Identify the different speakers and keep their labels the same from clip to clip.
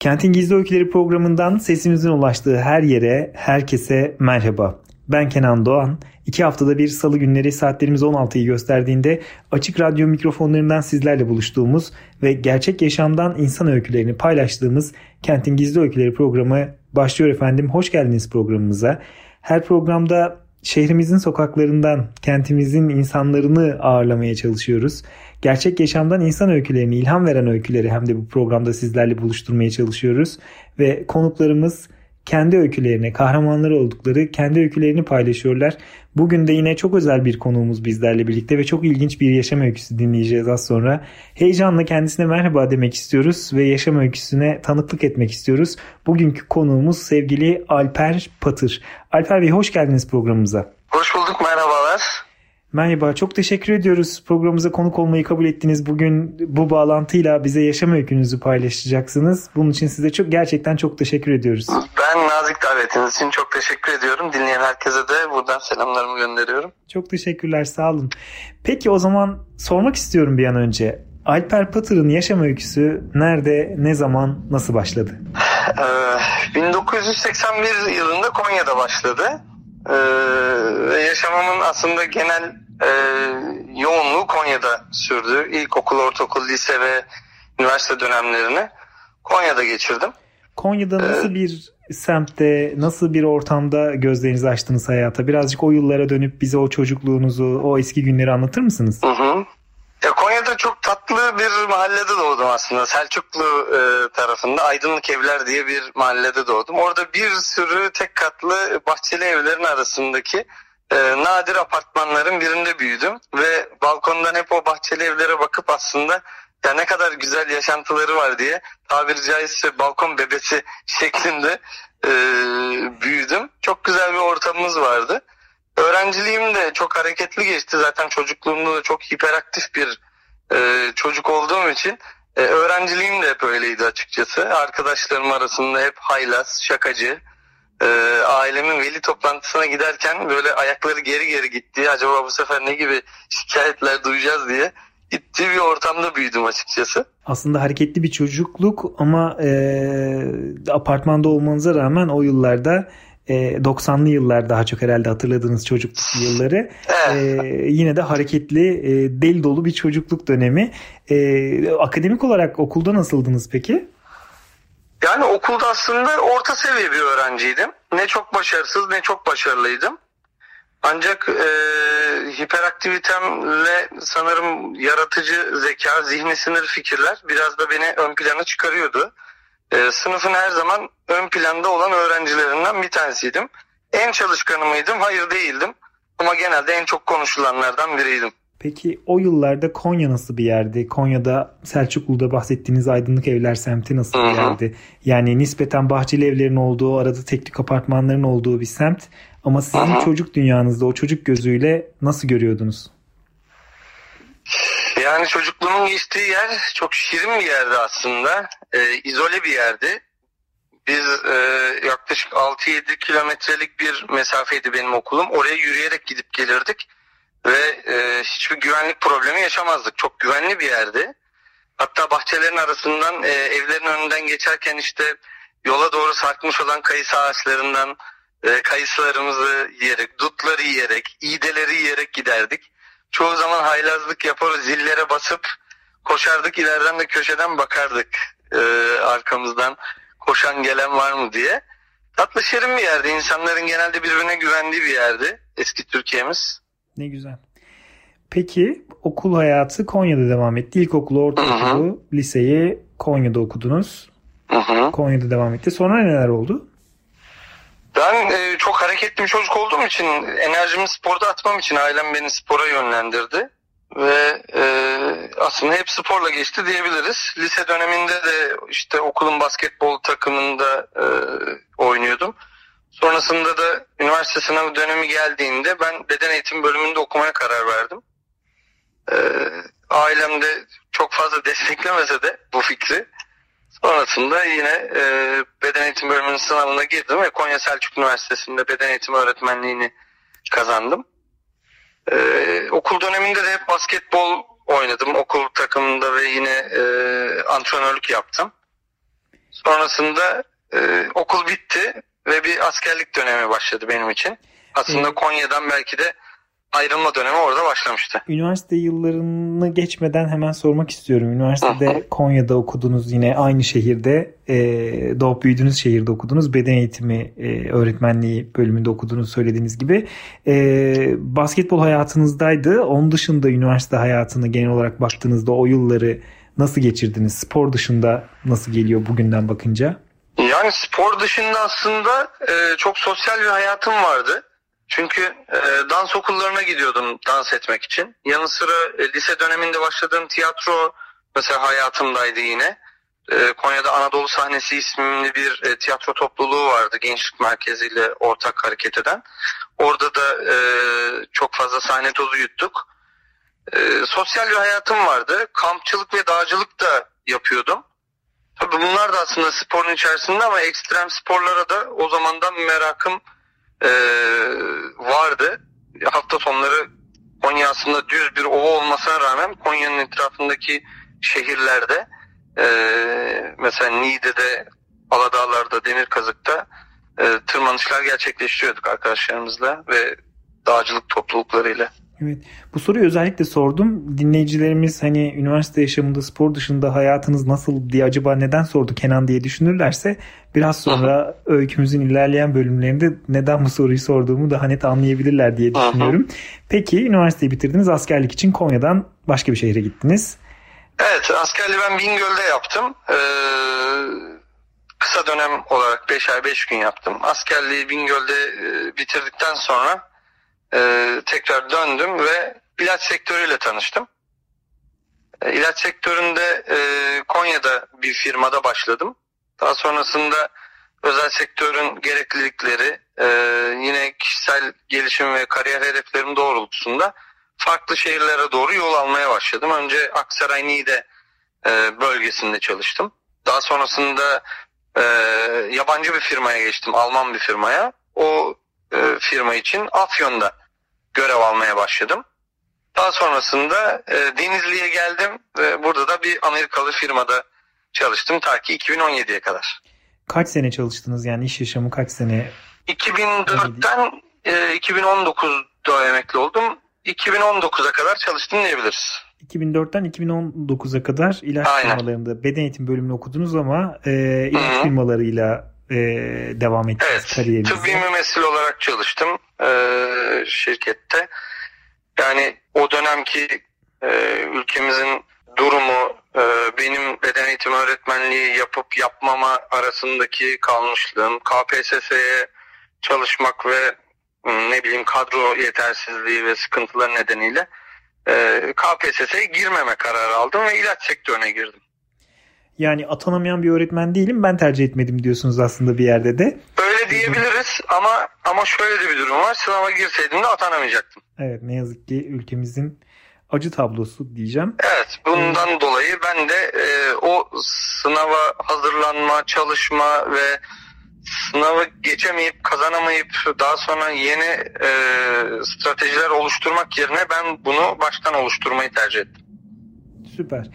Speaker 1: Kentin Gizli Öyküleri programından sesimizin ulaştığı her yere, herkese merhaba. Ben Kenan Doğan. İki haftada bir salı günleri saatlerimiz 16'yı gösterdiğinde açık radyo mikrofonlarından sizlerle buluştuğumuz ve gerçek yaşamdan insan öykülerini paylaştığımız Kentin Gizli Öyküleri programı başlıyor efendim. Hoş geldiniz programımıza. Her programda şehrimizin sokaklarından kentimizin insanlarını ağırlamaya çalışıyoruz gerçek yaşamdan insan öykülerini, ilham veren öyküleri hem de bu programda sizlerle buluşturmaya çalışıyoruz. Ve konuklarımız kendi öykülerini, kahramanları oldukları kendi öykülerini paylaşıyorlar. Bugün de yine çok özel bir konuğumuz bizlerle birlikte ve çok ilginç bir yaşam öyküsü dinleyeceğiz az sonra. Heyecanla kendisine merhaba demek istiyoruz ve yaşam öyküsüne tanıklık etmek istiyoruz. Bugünkü konuğumuz sevgili Alper Patır. Alper Bey hoş geldiniz programımıza.
Speaker 2: Hoş bulduk merhabalar.
Speaker 1: Merhaba, çok teşekkür ediyoruz. Programımıza konuk olmayı kabul ettiniz. Bugün bu bağlantıyla bize yaşam öykünüzü paylaşacaksınız. Bunun için size çok gerçekten çok teşekkür ediyoruz.
Speaker 2: Ben nazik davetiniz için çok teşekkür ediyorum. Dinleyen herkese de buradan selamlarımı gönderiyorum.
Speaker 1: Çok teşekkürler, sağ olun. Peki o zaman sormak istiyorum bir an önce. Alper Patır'ın yaşam öyküsü nerede, ne zaman, nasıl başladı?
Speaker 2: Ee, 1981 yılında Konya'da başladı. Ee, ve yaşamamın aslında genel e, yoğunluğu Konya'da sürdü. İlkokul, ortaokul, lise ve üniversite dönemlerini Konya'da geçirdim.
Speaker 1: Konya'da ee, nasıl ee, bir semtte, nasıl bir ortamda gözlerinizi açtınız hayata? Birazcık o yıllara dönüp bize o çocukluğunuzu, o eski günleri anlatır mısınız?
Speaker 2: Hı hı. Çok tatlı bir mahallede doğdum aslında. Selçuklu e, tarafında Aydınlık Evler diye bir mahallede doğdum. Orada bir sürü tek katlı bahçeli evlerin arasındaki e, nadir apartmanların birinde büyüdüm. Ve balkondan hep o bahçeli evlere bakıp aslında ya ne kadar güzel yaşantıları var diye tabiri caizse balkon bebesi şeklinde e, büyüdüm. Çok güzel bir ortamımız vardı. Öğrenciliğim de çok hareketli geçti. Zaten çocukluğumda da çok hiperaktif bir e, çocuk olduğum için e, öğrenciliğim de hep öyleydi açıkçası. Arkadaşlarım arasında hep haylaz, şakacı. E, ailemin veli toplantısına giderken böyle ayakları geri geri gitti. Acaba bu sefer ne gibi şikayetler duyacağız diye gittiği bir ortamda büyüdüm açıkçası.
Speaker 1: Aslında hareketli bir çocukluk ama e, apartmanda olmanıza rağmen o yıllarda 90'lı e, yıllar daha çok herhalde hatırladığınız çocukluk yılları. ee, yine de hareketli, e, deli dolu bir çocukluk dönemi. E, akademik olarak okulda nasıldınız peki?
Speaker 2: Yani okulda aslında orta seviye bir öğrenciydim. Ne çok başarısız ne çok başarılıydım. Ancak e, hiperaktivitemle sanırım yaratıcı zeka, zihni sınır fikirler biraz da beni ön plana çıkarıyordu e, sınıfın her zaman ön planda olan öğrencilerinden bir tanesiydim. En çalışkanı mıydım? Hayır değildim. Ama genelde en çok konuşulanlardan biriydim.
Speaker 1: Peki o yıllarda Konya nasıl bir yerdi? Konya'da Selçuklu'da bahsettiğiniz aydınlık evler semti nasıl bir yerdi? Yani nispeten bahçeli evlerin olduğu, arada teknik apartmanların olduğu bir semt. Ama sizin Hı-hı. çocuk dünyanızda o çocuk gözüyle nasıl görüyordunuz?
Speaker 2: Yani çocukluğumun geçtiği yer çok şirin bir yerdi aslında. E, izole bir yerdi. Biz e, yaklaşık 6-7 kilometrelik bir mesafeydi benim okulum. Oraya yürüyerek gidip gelirdik. Ve e, hiçbir güvenlik problemi yaşamazdık. Çok güvenli bir yerdi. Hatta bahçelerin arasından e, evlerin önünden geçerken işte yola doğru sarkmış olan kayısı ağaçlarından e, kayısılarımızı yiyerek, dutları yiyerek, iğdeleri yiyerek giderdik çoğu zaman haylazlık yaparız zillere basıp koşardık ileriden de köşeden bakardık e, arkamızdan koşan gelen var mı diye. Tatlı şirin bir yerde. İnsanların genelde birbirine güvendiği bir yerdi eski Türkiye'miz.
Speaker 1: Ne güzel. Peki okul hayatı Konya'da devam etti. İlkokulu, ortaokulu, liseyi Konya'da okudunuz. Hı-hı. Konya'da devam etti. Sonra neler oldu?
Speaker 2: Ben e, çok hareketli bir çocuk olduğum için enerjimi sporda atmam için ailem beni spora yönlendirdi. ve e, aslında hep sporla geçti diyebiliriz. Lise döneminde de işte okulun basketbol takımında e, oynuyordum. Sonrasında da üniversite sınavı dönemi geldiğinde ben beden eğitimi bölümünde okumaya karar verdim. E, ailem de çok fazla desteklemese de bu fikri. Sonrasında yine e, beden eğitimi bölümünün sınavına girdim ve Konya Selçuk Üniversitesi'nde beden eğitimi öğretmenliğini kazandım. Ee, okul döneminde de hep basketbol oynadım. Okul takımında ve yine e, antrenörlük yaptım. Sonrasında e, okul bitti ve bir askerlik dönemi başladı benim için. Aslında
Speaker 1: Evet.
Speaker 2: Konya'dan belki de ayrılma dönemi orada başlamıştı.
Speaker 1: Üniversite yıllarını geçmeden hemen sormak istiyorum. Üniversitede Konya'da okudunuz yine aynı şehirde e, doğup büyüdüğünüz şehirde okudunuz. Beden eğitimi e, öğretmenliği bölümünde okuduğunuz söylediğiniz gibi. E, basketbol hayatınızdaydı. Onun dışında üniversite hayatını genel olarak baktığınızda o yılları nasıl geçirdiniz? Spor dışında nasıl geliyor bugünden bakınca?
Speaker 2: Yani spor dışında aslında e, çok sosyal bir hayatım vardı. Çünkü e, dans okullarına gidiyordum dans etmek için. Yanı sıra e, lise döneminde başladığım tiyatro mesela hayatımdaydı yine. E, Konya'da Anadolu Sahnesi isimli bir e, tiyatro topluluğu vardı gençlik merkeziyle ortak hareket eden. Orada da e, çok fazla sahne tozu yuttuk. E, sosyal bir hayatım vardı. Kampçılık ve dağcılık da yapıyordum. Tabii bunlar da aslında sporun içerisinde ama ekstrem sporlara da o zamandan merakım e, vardı. Hafta sonları Konya aslında düz bir ova olmasına rağmen Konya'nın etrafındaki şehirlerde e, mesela Niğde'de, Aladağlar'da, Demirkazık'ta e, tırmanışlar gerçekleştiriyorduk arkadaşlarımızla ve dağcılık topluluklarıyla.
Speaker 1: Evet. Bu soruyu özellikle sordum. Dinleyicilerimiz hani üniversite yaşamında spor dışında hayatınız nasıl diye acaba neden sordu Kenan diye düşünürlerse biraz sonra öykümüzün ilerleyen bölümlerinde neden bu soruyu sorduğumu daha net anlayabilirler diye düşünüyorum. Peki üniversiteyi bitirdiniz. Askerlik için Konya'dan başka bir şehre gittiniz.
Speaker 2: Evet askerliği ben Bingöl'de yaptım. Ee, kısa dönem olarak 5 ay 5 gün yaptım. Askerliği Bingöl'de e, bitirdikten sonra e, tekrar döndüm ve ilaç sektörüyle tanıştım. E, ilaç sektöründe e, Konya'da bir firmada başladım. Daha sonrasında özel sektörün gereklilikleri e, yine kişisel gelişim ve kariyer hedeflerim doğrultusunda farklı şehirlere doğru yol almaya başladım. Önce Aksaray Niğde e, bölgesinde çalıştım. Daha sonrasında e, yabancı bir firmaya geçtim. Alman bir firmaya. O e, firma için Afyon'da görev almaya başladım. Daha sonrasında e, Denizli'ye geldim ve burada da bir Amerikalı firmada çalıştım ta ki 2017'ye kadar.
Speaker 1: Kaç sene çalıştınız yani iş yaşamı kaç sene?
Speaker 2: 2004'ten e, 2019'da emekli oldum. 2019'a kadar çalıştım diyebiliriz.
Speaker 1: 2004'ten 2019'a kadar ilaç
Speaker 2: Aynen.
Speaker 1: firmalarında beden eğitim bölümünü okudunuz ama e, ilaç
Speaker 2: Hı hı.
Speaker 1: firmalarıyla e, devam ettiniz
Speaker 2: Evet,
Speaker 1: kariyerinize.
Speaker 2: tıbbi mümessil olarak çalıştım e, şirkette. Yani o dönemki e, ülkemizin durumu, e, benim beden eğitimi öğretmenliği yapıp yapmama arasındaki kalmışlığım, KPSS'ye çalışmak ve ne bileyim kadro yetersizliği ve sıkıntılar nedeniyle e, KPSS'ye girmeme kararı aldım ve ilaç sektörüne girdim.
Speaker 1: Yani atanamayan bir öğretmen değilim ben tercih etmedim diyorsunuz aslında bir yerde de.
Speaker 2: Öyle diyebiliriz ama ama şöyle de bir durum var. Sınava girseydim de atanamayacaktım.
Speaker 1: Evet ne yazık ki ülkemizin acı tablosu diyeceğim.
Speaker 2: Evet bundan dolayı ben de e, o sınava hazırlanma, çalışma ve sınavı geçemeyip kazanamayıp daha sonra yeni e, stratejiler oluşturmak yerine ben bunu baştan oluşturmayı tercih ettim.
Speaker 1: Süper.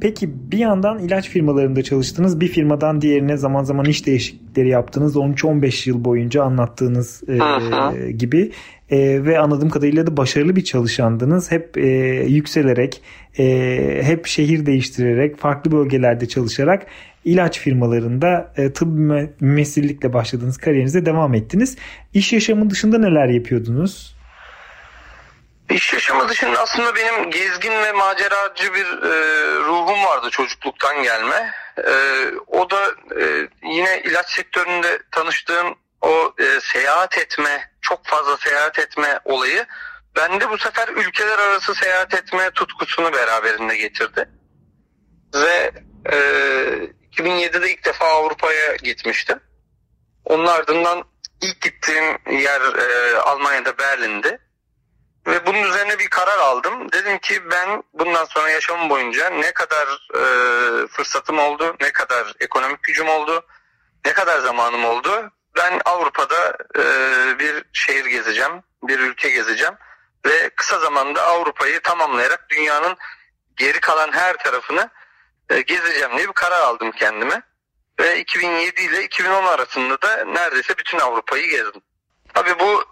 Speaker 1: Peki bir yandan ilaç firmalarında çalıştınız. Bir firmadan diğerine zaman zaman iş değişiklikleri yaptınız. 13-15 yıl boyunca anlattığınız e,
Speaker 2: hı.
Speaker 1: gibi. E, ve anladığım kadarıyla da başarılı bir çalışandınız. Hep e, yükselerek, e, hep şehir değiştirerek, farklı bölgelerde çalışarak ilaç firmalarında e, tıbbi müme- mümessillikle başladığınız kariyerinize devam ettiniz. İş yaşamı dışında neler yapıyordunuz?
Speaker 2: İş yaşamı dışında aslında benim gezgin ve maceracı bir e, ruhum vardı çocukluktan gelme. E, o da e, yine ilaç sektöründe tanıştığım o e, seyahat etme, çok fazla seyahat etme olayı bende bu sefer ülkeler arası seyahat etme tutkusunu beraberinde getirdi. Ve e, 2007'de ilk defa Avrupa'ya gitmiştim. Onun ardından ilk gittiğim yer e, Almanya'da Berlin'di. Ve bunun üzerine bir karar aldım. Dedim ki ben bundan sonra yaşamım boyunca ne kadar e, fırsatım oldu, ne kadar ekonomik gücüm oldu, ne kadar zamanım oldu. Ben Avrupa'da e, bir şehir gezeceğim, bir ülke gezeceğim ve kısa zamanda Avrupa'yı tamamlayarak dünyanın geri kalan her tarafını e, gezeceğim diye bir karar aldım kendime. Ve 2007 ile 2010 arasında da neredeyse bütün Avrupa'yı gezdim. Tabii bu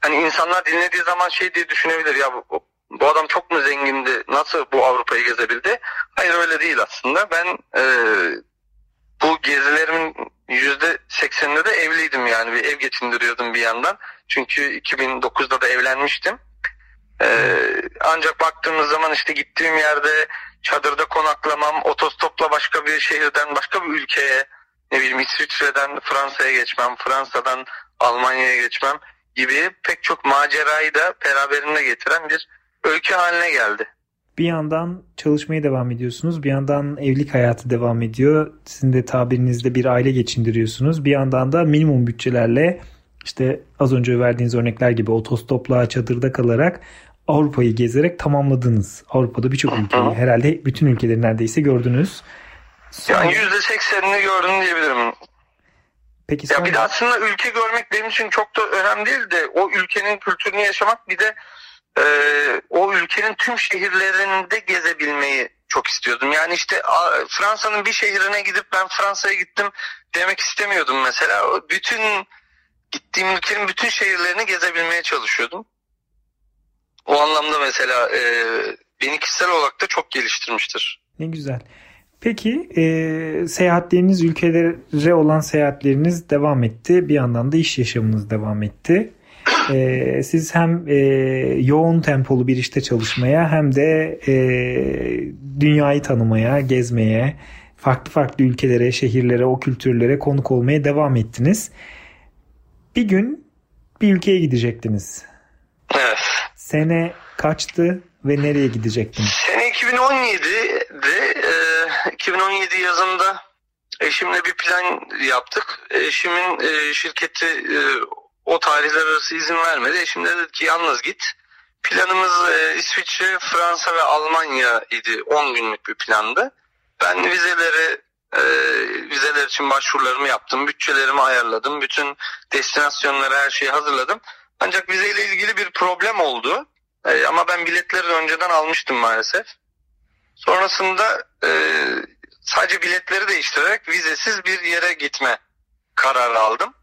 Speaker 2: hani insanlar dinlediği zaman şey diye düşünebilir ya bu, bu adam çok mu zengindi nasıl bu Avrupa'yı gezebildi? Hayır öyle değil aslında. Ben e, bu gezilerimin yüzde sekseninde de evliydim yani bir ev geçindiriyordum bir yandan. Çünkü 2009'da da evlenmiştim. Ee, ancak baktığımız zaman işte gittiğim yerde çadırda konaklamam, otostopla başka bir şehirden başka bir ülkeye, ne bileyim İsviçre'den Fransa'ya geçmem, Fransa'dan Almanya'ya geçmem gibi pek çok macerayı da beraberinde getiren bir öykü haline geldi.
Speaker 1: Bir yandan çalışmaya devam ediyorsunuz. Bir yandan evlilik hayatı devam ediyor. Sizin de tabirinizde bir aile geçindiriyorsunuz. Bir yandan da minimum bütçelerle işte az önce verdiğiniz örnekler gibi otostopla çadırda kalarak Avrupa'yı gezerek tamamladınız. Avrupa'da birçok ülkeyi herhalde bütün ülkeleri neredeyse gördünüz.
Speaker 2: Sonra... Yani %80'ini gördüm diyebilirim.
Speaker 1: Peki
Speaker 2: sonra... Ya bir de aslında ülke görmek benim için çok da önemli değil de o ülkenin kültürünü yaşamak bir de e, o ülkenin tüm şehirlerinde gezebilmeyi çok istiyordum. Yani işte Fransa'nın bir şehrine gidip ben Fransa'ya gittim demek istemiyordum mesela. Bütün gittiğim ülkenin bütün şehirlerini gezebilmeye çalışıyordum. O anlamda mesela e, beni kişisel olarak da çok geliştirmiştir.
Speaker 1: Ne güzel. Peki e, seyahatleriniz ülkelere olan seyahatleriniz devam etti. Bir yandan da iş yaşamınız devam etti. E, siz hem e, yoğun tempolu bir işte çalışmaya hem de e, dünyayı tanımaya, gezmeye, farklı farklı ülkelere, şehirlere, o kültürlere konuk olmaya devam ettiniz. Bir gün bir ülkeye gidecektiniz.
Speaker 2: Evet.
Speaker 1: Sene kaçtı ve nereye gidecektiniz?
Speaker 2: Sene 2017'de e, 2017 yazında eşimle bir plan yaptık. Eşimin e, şirketi e, o tarihler arası izin vermedi. Eşim de dedi ki yalnız git. Planımız e, İsviçre, Fransa ve Almanya idi. 10 günlük bir plandı. Ben vizeleri e, vizeler için başvurularımı yaptım. Bütçelerimi ayarladım. Bütün destinasyonları her şeyi hazırladım. Ancak vizeyle ilgili bir problem oldu. E, ama ben biletleri önceden almıştım maalesef. Sonrasında e, sadece biletleri değiştirerek vizesiz bir yere gitme kararı aldım.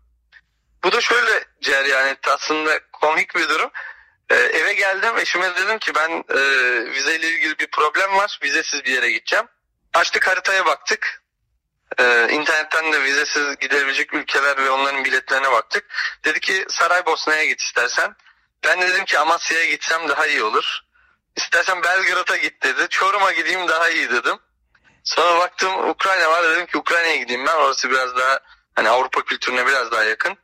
Speaker 2: Bu da şöyle cereyan etti aslında komik bir durum. Ee, eve geldim eşime dedim ki ben e, vizeyle ilgili bir problem var vizesiz bir yere gideceğim. Açtık haritaya baktık. Ee, internetten de vizesiz gidebilecek ülkeler ve onların biletlerine baktık. Dedi ki Saraybosna'ya git istersen. Ben de dedim ki Amasya'ya gitsem daha iyi olur. İstersen Belgrad'a git dedi. Çorum'a gideyim daha iyi dedim. Sonra baktım Ukrayna var dedim ki Ukrayna'ya gideyim ben. Orası biraz daha hani Avrupa kültürüne biraz daha yakın.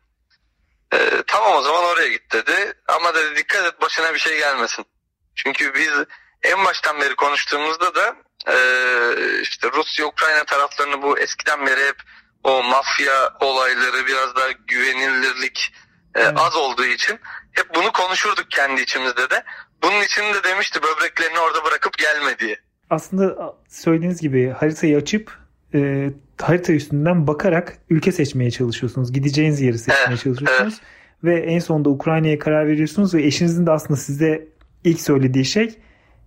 Speaker 2: Ee, tamam o zaman oraya git dedi. Ama dedi dikkat et başına bir şey gelmesin. Çünkü biz en baştan beri konuştuğumuzda da e, işte Rusya Ukrayna taraflarını bu eskiden beri hep o mafya olayları biraz daha güvenilirlik e, az olduğu için hep bunu konuşurduk kendi içimizde de. Bunun için de demişti böbreklerini orada bırakıp gelme diye.
Speaker 1: Aslında söylediğiniz gibi haritayı açıp e, harita üstünden bakarak ülke seçmeye çalışıyorsunuz. Gideceğiniz yeri seçmeye evet, çalışıyorsunuz. Evet. Ve en sonunda Ukrayna'ya karar veriyorsunuz ve eşinizin de aslında size ilk söylediği şey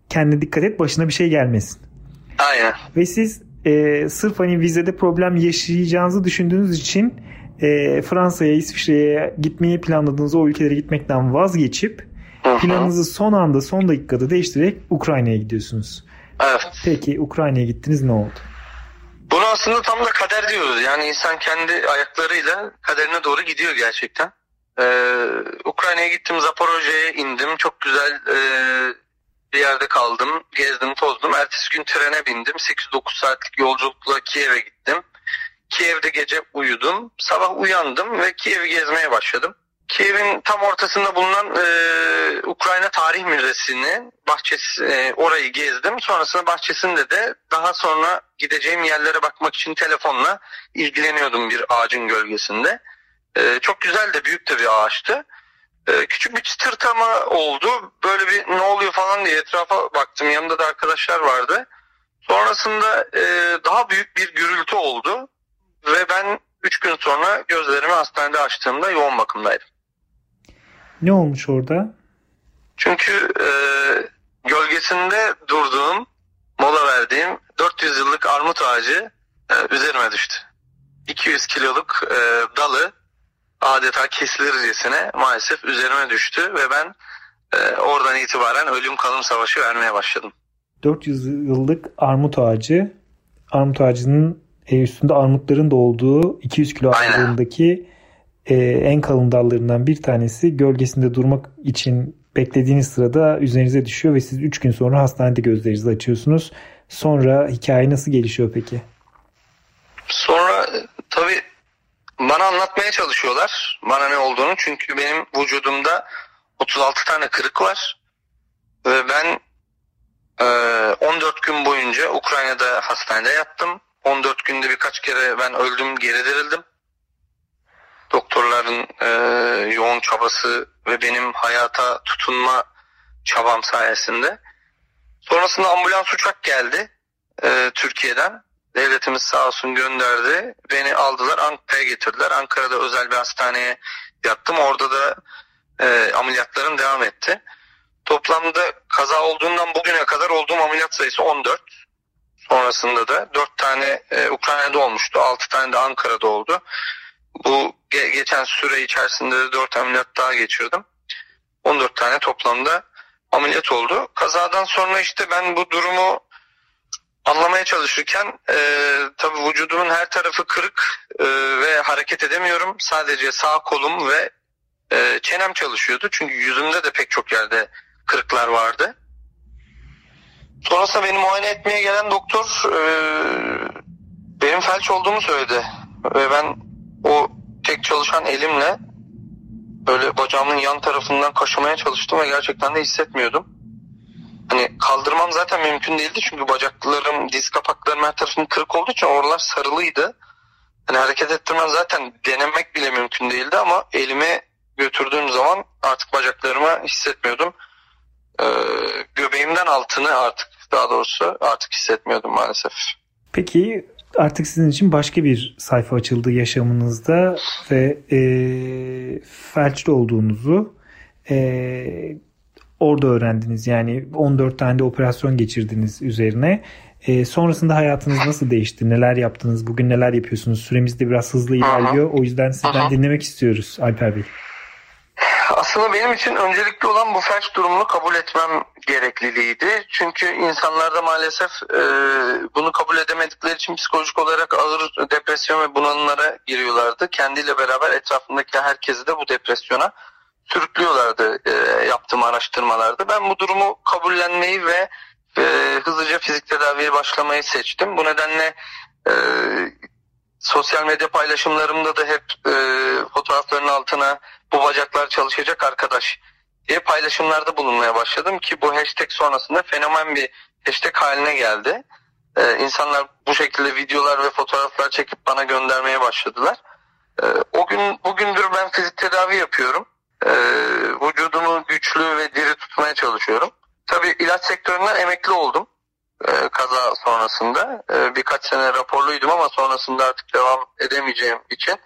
Speaker 1: kendine dikkat et başına bir şey gelmesin.
Speaker 2: Aynen.
Speaker 1: Ve siz e, sırf hani vizede problem yaşayacağınızı düşündüğünüz için e, Fransa'ya, İsviçre'ye gitmeyi planladığınız o ülkelere gitmekten vazgeçip Hı-hı. planınızı son anda, son dakikada değiştirerek Ukrayna'ya gidiyorsunuz.
Speaker 2: Evet.
Speaker 1: Peki Ukrayna'ya gittiniz ne oldu?
Speaker 2: Bunu aslında tam da kader diyoruz. Yani insan kendi ayaklarıyla kaderine doğru gidiyor gerçekten. Ee, Ukrayna'ya gittim, Zaporojye'ye indim. Çok güzel e, bir yerde kaldım. Gezdim, tozdum. Ertesi gün trene bindim. 8-9 saatlik yolculukla Kiev'e gittim. Kiev'de gece uyudum. Sabah uyandım ve Kiev'i gezmeye başladım. Kiev'in tam ortasında bulunan e, Ukrayna Tarih Müzesi'nin bahçesi e, orayı gezdim. Sonrasında bahçesinde de daha sonra gideceğim yerlere bakmak için telefonla ilgileniyordum bir ağacın gölgesinde. E, çok güzel de büyük de bir ağaçtı. E, küçük bir çıtırtama oldu. Böyle bir ne oluyor falan diye etrafa baktım. Yanımda da arkadaşlar vardı. Sonrasında e, daha büyük bir gürültü oldu. Ve ben 3 gün sonra gözlerimi hastanede açtığımda yoğun bakımdaydım.
Speaker 1: Ne olmuş orada?
Speaker 2: Çünkü e, gölgesinde durduğum, mola verdiğim 400 yıllık armut ağacı e, üzerime düştü. 200 kiloluk e, dalı adeta kesilircesine maalesef üzerime düştü ve ben e, oradan itibaren ölüm kalım savaşı vermeye başladım.
Speaker 1: 400 yıllık armut ağacı, armut ağacının e, üstünde armutların da olduğu 200 kilo ağırlığındaki e, en kalın dallarından bir tanesi gölgesinde durmak için beklediğiniz sırada üzerinize düşüyor ve siz 3 gün sonra hastanede gözlerinizi açıyorsunuz. Sonra hikaye nasıl gelişiyor peki?
Speaker 2: Sonra tabii bana anlatmaya çalışıyorlar bana ne olduğunu. Çünkü benim vücudumda 36 tane kırık var. Ve ben e, 14 gün boyunca Ukrayna'da hastanede yattım. 14 günde birkaç kere ben öldüm geri dirildim. Doktorların e, yoğun çabası ve benim hayata tutunma çabam sayesinde. Sonrasında ambulans uçak geldi e, Türkiye'den. Devletimiz sağ olsun gönderdi. Beni aldılar Ankara'ya getirdiler. Ankara'da özel bir hastaneye yattım. Orada da e, ameliyatlarım devam etti. Toplamda kaza olduğundan bugüne kadar olduğum ameliyat sayısı 14. Sonrasında da 4 tane e, Ukrayna'da olmuştu. 6 tane de Ankara'da oldu. Bu ge- geçen süre içerisinde de 4 ameliyat daha geçirdim. 14 tane toplamda ameliyat oldu. Kazadan sonra işte ben bu durumu anlamaya çalışırken e, tabii vücudumun her tarafı kırık e, ve hareket edemiyorum. Sadece sağ kolum ve e, çenem çalışıyordu. Çünkü yüzümde de pek çok yerde kırıklar vardı. Sonrasında beni muayene etmeye gelen doktor e, benim felç olduğumu söyledi. Ve ben o tek çalışan elimle böyle bacağımın yan tarafından kaşımaya çalıştım ve gerçekten de hissetmiyordum. Hani kaldırmam zaten mümkün değildi çünkü bacaklarım, diz kapaklarım her tarafım kırık olduğu için oralar sarılıydı. Hani hareket ettirmem zaten denemek bile mümkün değildi ama elime götürdüğüm zaman artık bacaklarımı hissetmiyordum. Ee, göbeğimden altını artık daha doğrusu artık hissetmiyordum maalesef.
Speaker 1: Peki artık sizin için başka bir sayfa açıldı yaşamınızda ve e, felçli olduğunuzu e, orada öğrendiniz. Yani 14 tane de operasyon geçirdiniz üzerine. E, sonrasında hayatınız nasıl değişti? Neler yaptınız? Bugün neler yapıyorsunuz? Süremiz de biraz hızlı ilerliyor. O yüzden sizden dinlemek istiyoruz Alper Bey.
Speaker 2: Aslında benim için öncelikli olan bu felç durumunu kabul etmem gerekliliğiydi. Çünkü insanlarda maalesef e, bunu kabul edemedikleri için psikolojik olarak ağır depresyon ve bunalımlara giriyorlardı. Kendiyle beraber etrafındaki herkesi de bu depresyona sürüklüyorlardı e, yaptığım araştırmalarda. Ben bu durumu kabullenmeyi ve e, hızlıca fizik tedaviye başlamayı seçtim. Bu nedenle e, sosyal medya paylaşımlarımda da hep e, fotoğrafların altına bu bacaklar çalışacak arkadaş diye paylaşımlarda bulunmaya başladım ki bu hashtag sonrasında fenomen bir hashtag haline geldi. Ee, insanlar bu şekilde videolar ve fotoğraflar çekip bana göndermeye başladılar. Ee, o gün bugündür ben fizik tedavi yapıyorum. Ee, vücudumu güçlü ve diri tutmaya çalışıyorum. Tabii ilaç sektöründen emekli oldum e, kaza sonrasında. E, birkaç sene raporluydum ama sonrasında artık devam edemeyeceğim için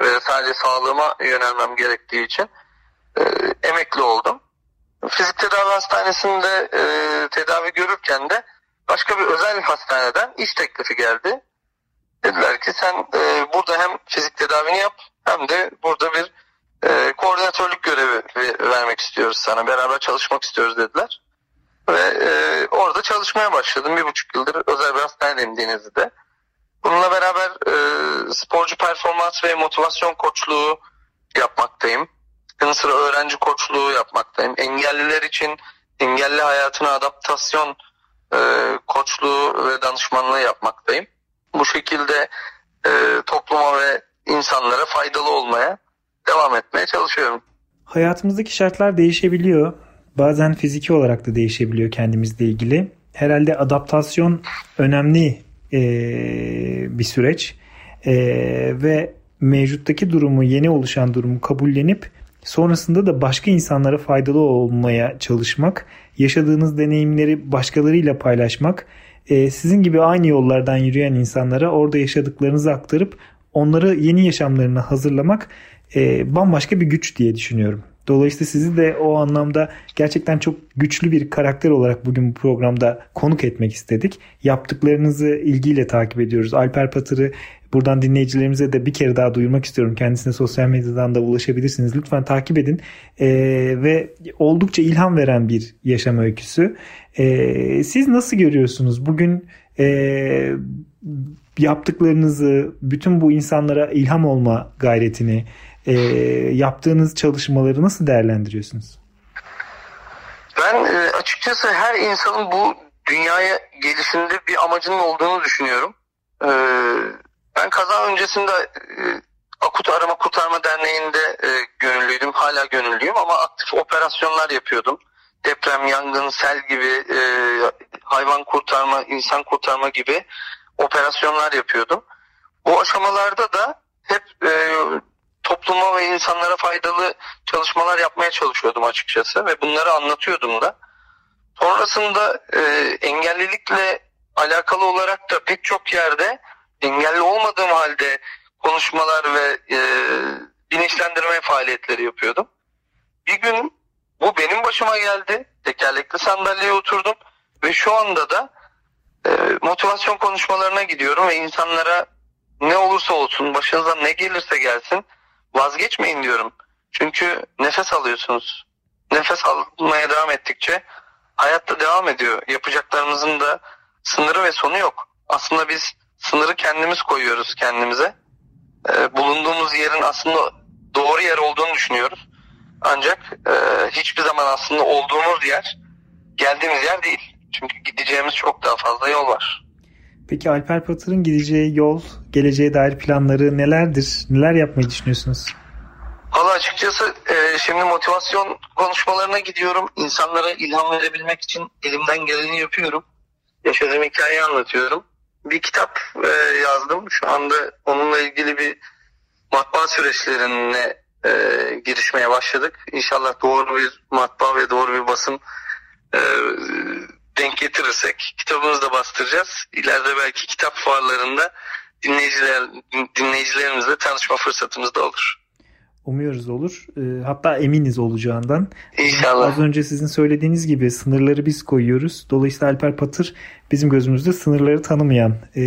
Speaker 2: ve sadece sağlığıma yönelmem gerektiği için e, emekli oldum. Fizik tedavi hastanesinde e, tedavi görürken de başka bir özel hastaneden iş teklifi geldi. Dediler ki sen e, burada hem fizik tedavini yap hem de burada bir e, koordinatörlük görevi ve- vermek istiyoruz sana. Beraber çalışmak istiyoruz dediler. Ve e, orada çalışmaya başladım. Bir buçuk yıldır özel bir hastanedeyim Denizli'de. Bununla beraber e, sporcu performans ve motivasyon koçluğu yapmaktayım. Yanı sıra öğrenci koçluğu yapmaktayım. Engelliler için engelli hayatına adaptasyon e, koçluğu ve danışmanlığı yapmaktayım. Bu şekilde e, topluma ve insanlara faydalı olmaya devam etmeye çalışıyorum.
Speaker 1: Hayatımızdaki şartlar değişebiliyor. Bazen fiziki olarak da değişebiliyor kendimizle ilgili. Herhalde adaptasyon önemli e, bir süreç e, ve mevcuttaki durumu, yeni oluşan durumu kabullenip sonrasında da başka insanlara faydalı olmaya çalışmak, yaşadığınız deneyimleri başkalarıyla paylaşmak, e, sizin gibi aynı yollardan yürüyen insanlara orada yaşadıklarınızı aktarıp onları yeni yaşamlarına hazırlamak e, bambaşka bir güç diye düşünüyorum. Dolayısıyla sizi de o anlamda gerçekten çok güçlü bir karakter olarak bugün bu programda konuk etmek istedik. Yaptıklarınızı ilgiyle takip ediyoruz. Alper Patır'ı buradan dinleyicilerimize de bir kere daha duyurmak istiyorum. Kendisine sosyal medyadan da ulaşabilirsiniz. Lütfen takip edin. Ee, ve oldukça ilham veren bir yaşam öyküsü. Ee, siz nasıl görüyorsunuz? Bugün e, yaptıklarınızı, bütün bu insanlara ilham olma gayretini, e, yaptığınız çalışmaları nasıl değerlendiriyorsunuz?
Speaker 2: Ben e, açıkçası her insanın bu dünyaya gelişinde bir amacının olduğunu düşünüyorum. E, ben kaza öncesinde e, Akut Arama Kurtarma Derneği'nde e, gönüllüydüm. Hala gönüllüyüm ama aktif operasyonlar yapıyordum. Deprem, yangın, sel gibi e, hayvan kurtarma, insan kurtarma gibi operasyonlar yapıyordum. Bu aşamalarda da hep e, topluma ve insanlara faydalı çalışmalar yapmaya çalışıyordum açıkçası ve bunları anlatıyordum da. Sonrasında e, engellilikle alakalı olarak da pek çok yerde engelli olmadığım halde konuşmalar ve e, bilinçlendirme faaliyetleri yapıyordum. Bir gün bu benim başıma geldi. Tekerlekli sandalyeye oturdum ve şu anda da e, motivasyon konuşmalarına gidiyorum ve insanlara ne olursa olsun başınıza ne gelirse gelsin vazgeçmeyin diyorum. Çünkü nefes alıyorsunuz. Nefes almaya devam ettikçe hayatta devam ediyor. Yapacaklarımızın da sınırı ve sonu yok. Aslında biz sınırı kendimiz koyuyoruz kendimize. Ee, bulunduğumuz yerin aslında doğru yer olduğunu düşünüyoruz. Ancak e, hiçbir zaman aslında olduğumuz yer geldiğimiz yer değil. Çünkü gideceğimiz çok daha fazla yol var.
Speaker 1: Peki Alper Patır'ın gideceği yol, geleceğe dair planları nelerdir? Neler yapmayı düşünüyorsunuz?
Speaker 2: Valla açıkçası e, şimdi motivasyon konuşmalarına gidiyorum. İnsanlara ilham verebilmek için elimden geleni yapıyorum. Yaşadığım hikayeyi anlatıyorum. Bir kitap e, yazdım. Şu anda onunla ilgili bir matbaa süreçlerine e, girişmeye başladık. İnşallah doğru bir matbaa ve doğru bir basın e, denk getirirsek kitabımızı da bastıracağız. İleride belki kitap fuarlarında dinleyiciler dinleyicilerimizle tanışma fırsatımız da olur.
Speaker 1: Umuyoruz olur. Ee, hatta eminiz olacağından.
Speaker 2: İnşallah.
Speaker 1: Az önce sizin söylediğiniz gibi sınırları biz koyuyoruz. Dolayısıyla Alper Patır bizim gözümüzde sınırları tanımayan, e,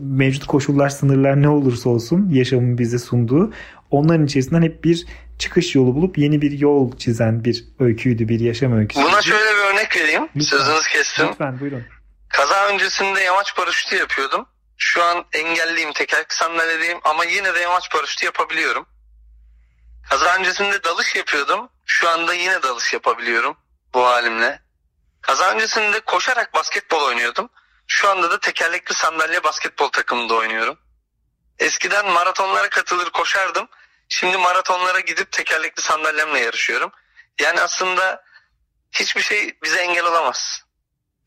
Speaker 1: mevcut koşullar sınırlar ne olursa olsun yaşamın bize sunduğu onların içerisinden hep bir çıkış yolu bulup yeni bir yol çizen bir öyküydü, bir yaşam öyküsü.
Speaker 2: Buna şöyle bir örnek vereyim.
Speaker 1: Lütfen.
Speaker 2: Sözünüzü kestim.
Speaker 1: Lütfen buyurun.
Speaker 2: Kaza öncesinde yamaç paraşütü yapıyordum. Şu an engelliyim, tekerlekli sandalyedeyim ama yine de yamaç paraşütü yapabiliyorum. Kaza öncesinde dalış yapıyordum. Şu anda yine dalış yapabiliyorum bu halimle. Kaza öncesinde koşarak basketbol oynuyordum. Şu anda da tekerlekli sandalye basketbol takımında oynuyorum. Eskiden maratonlara katılır koşardım. Şimdi maratonlara gidip tekerlekli sandalyemle yarışıyorum. Yani aslında hiçbir şey bize engel olamaz.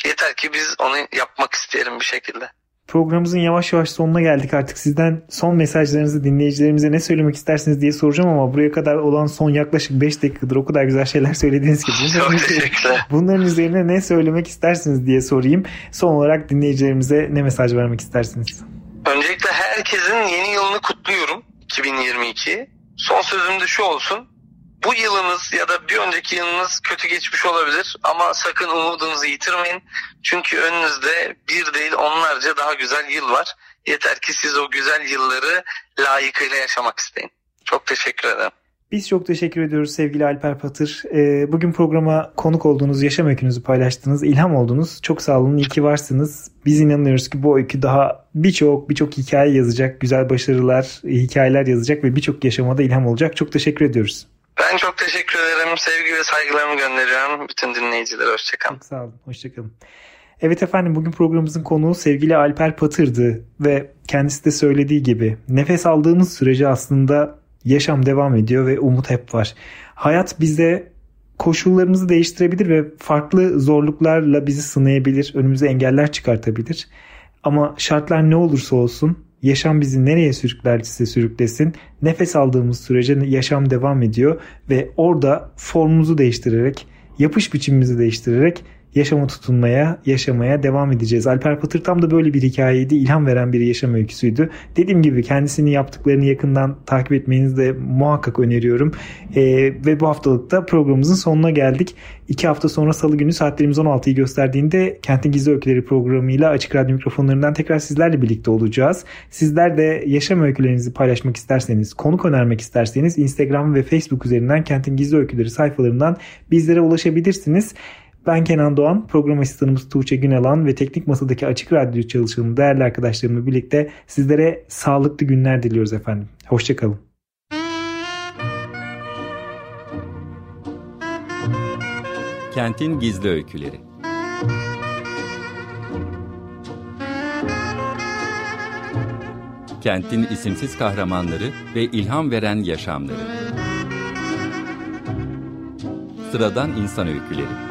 Speaker 2: Yeter ki biz onu yapmak isteyelim bir şekilde.
Speaker 1: Programımızın yavaş yavaş sonuna geldik artık. Sizden son mesajlarınızı dinleyicilerimize ne söylemek istersiniz diye soracağım ama buraya kadar olan son yaklaşık 5 dakikadır o kadar güzel şeyler söylediğiniz.
Speaker 2: Çok teşekkürler.
Speaker 1: Bunların üzerine ne söylemek istersiniz diye sorayım. Son olarak dinleyicilerimize ne mesaj vermek istersiniz?
Speaker 2: Öncelikle herkesin yeni yılını kutluyorum 2022. Son sözüm de şu olsun. Bu yılınız ya da bir önceki yılınız kötü geçmiş olabilir ama sakın umudunuzu yitirmeyin. Çünkü önünüzde bir değil onlarca daha güzel yıl var. Yeter ki siz o güzel yılları layıkıyla yaşamak isteyin. Çok teşekkür ederim.
Speaker 1: Biz çok teşekkür ediyoruz sevgili Alper Patır. Ee, bugün programa konuk olduğunuz, yaşam öykünüzü paylaştınız, ilham oldunuz. Çok sağ olun, iyi ki varsınız. Biz inanıyoruz ki bu öykü daha birçok birçok hikaye yazacak, güzel başarılar, hikayeler yazacak ve birçok yaşamada ilham olacak. Çok teşekkür ediyoruz.
Speaker 2: Ben çok teşekkür ederim. Sevgi ve saygılarımı gönderiyorum bütün dinleyicilere. Hoşçakalın.
Speaker 1: Çok sağ olun, hoşçakalın. Evet efendim bugün programımızın konuğu sevgili Alper Patır'dı ve kendisi de söylediği gibi nefes aldığımız sürece aslında Yaşam devam ediyor ve umut hep var. Hayat bize koşullarımızı değiştirebilir ve farklı zorluklarla bizi sınayabilir, önümüze engeller çıkartabilir. Ama şartlar ne olursa olsun yaşam bizi nereye sürüklerse sürüklesin nefes aldığımız sürece yaşam devam ediyor ve orada formumuzu değiştirerek yapış biçimimizi değiştirerek yaşama tutunmaya, yaşamaya devam edeceğiz. Alper Patır tam da böyle bir hikayeydi. İlham veren bir yaşam öyküsüydü. Dediğim gibi kendisini yaptıklarını yakından takip etmenizi de muhakkak öneriyorum. ee, ve bu haftalıkta programımızın sonuna geldik. İki hafta sonra salı günü saatlerimiz 16'yı gösterdiğinde Kentin Gizli Öyküleri programıyla Açık Radyo mikrofonlarından tekrar sizlerle birlikte olacağız. Sizler de yaşam öykülerinizi paylaşmak isterseniz, konuk önermek isterseniz Instagram ve Facebook üzerinden Kentin Gizli Öyküleri sayfalarından bizlere ulaşabilirsiniz. Ben Kenan Doğan, program asistanımız Tuğçe Günalan ve teknik masadaki Açık Radyo çalışanı değerli arkadaşlarımla birlikte sizlere sağlıklı günler diliyoruz efendim. Hoşçakalın.
Speaker 3: Kentin Gizli Öyküleri Kentin isimsiz kahramanları ve ilham veren yaşamları. Sıradan insan öyküleri.